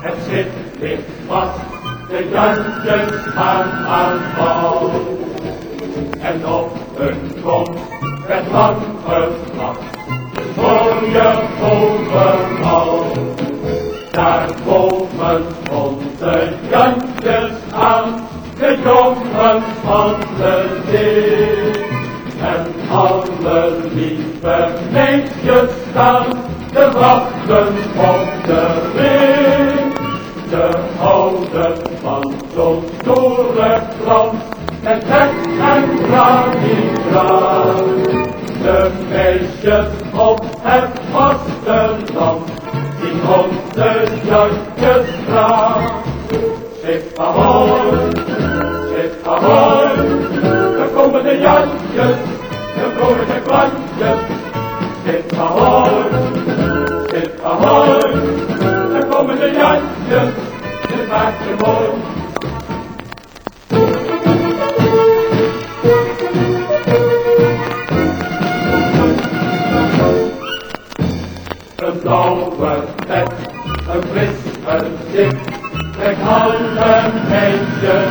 Het zit ligt vast de jantjes gaan aanvallen. En op een trom werd lang geklapt, voor je overal. Daar komen onze jantjes aan, de jongen van de zee. En alle lieve meisjes staan te wachten op de ring. Ze houden van zo'n stoere glans, en hek en granitraat. De meisjes op het vasteland, die onze jantjes graag. Schip ahoy, schip ahoy, daar komen de jantjes, de vrolijke klantjes. Schip ahoy, ahoy, daar komen de jantjes, het maakt je mooi. Een blauwe pet, een fris gezicht, trekt alle meisjes.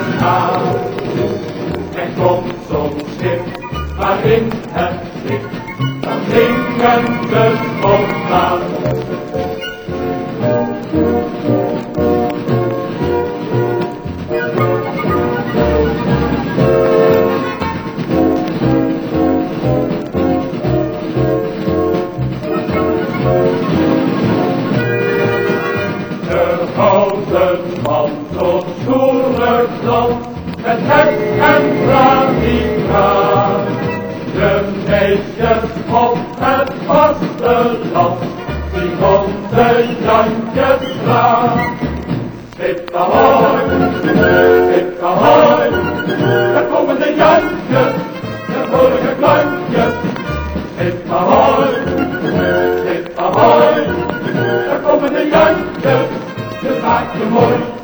Er komt zo'n schip waarin het ligt, dan zingen we spontaan. Man tot stoere klant, het hek en granitraat. De meisjes op het vasteland, die onze jantjes graag. Schip ahoy, schip ahoy, daar komen de jantjes, de vrolijke klantjes. Schip ahoy, schip ahoy, daar komen de jantjes, like the.